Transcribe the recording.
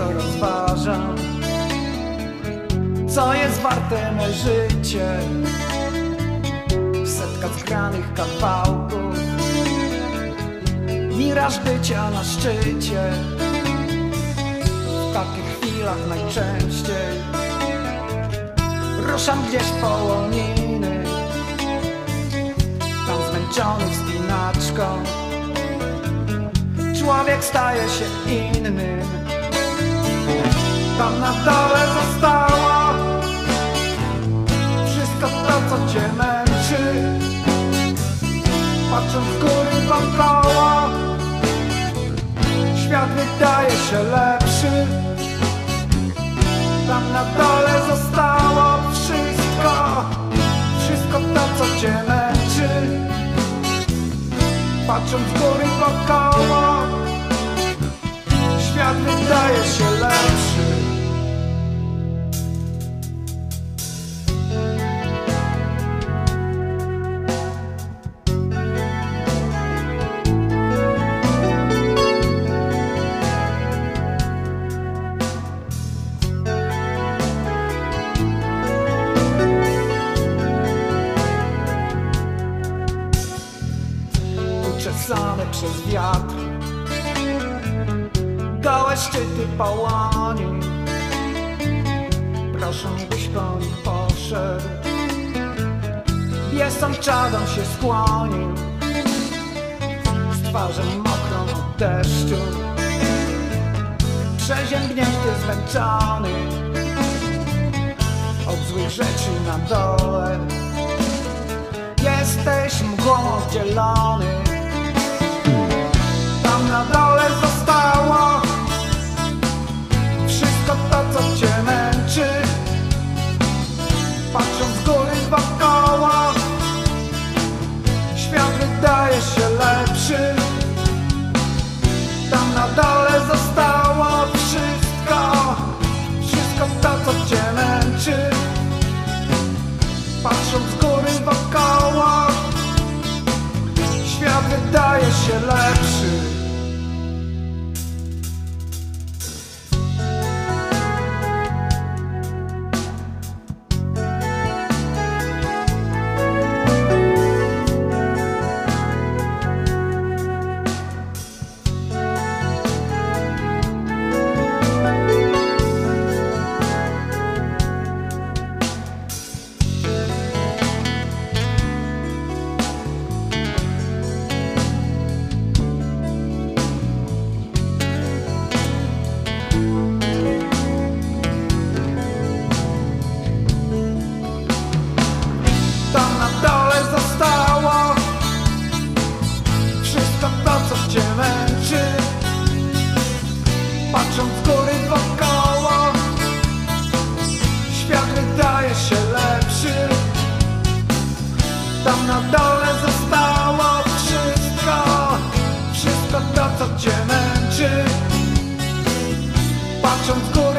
często rozważam Co jest warte me życie? Setka skranych kawałków. Miraż bycia na szczycie. W takich chwilach najczęściej. Ruszam gdzieś po łoniny Tam zmęczony wspinaczką. Człowiek staje się innym. Tam na dole zostało Wszystko to, co cię męczy. Patrząc z góry wokoło Świat wydaje się lepszy. Tam na dole zostało wszystko. Wszystko to, co cię męczy. Patrząc z góry wokoło uczesane przez wiatr. Gołe szczyty pałani Proszę, byś po nich poszedł. Biesą czadą się skłonił. Z twarzą mokrą od deszczu. Przeziębnięty, zmęczony. Od złych rzeczy na dole. Jesteś mgłą oddzielony wydaje się lepszy. Tam na dole zostało wszystko. Wszystko to, co cię męczy. Patrząc z góry wokoło Świat wydaje się lepszy Wszystko to,